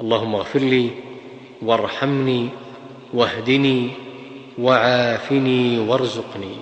اللهم اغفر لي وارحمني واهدني وعافني وارزقني.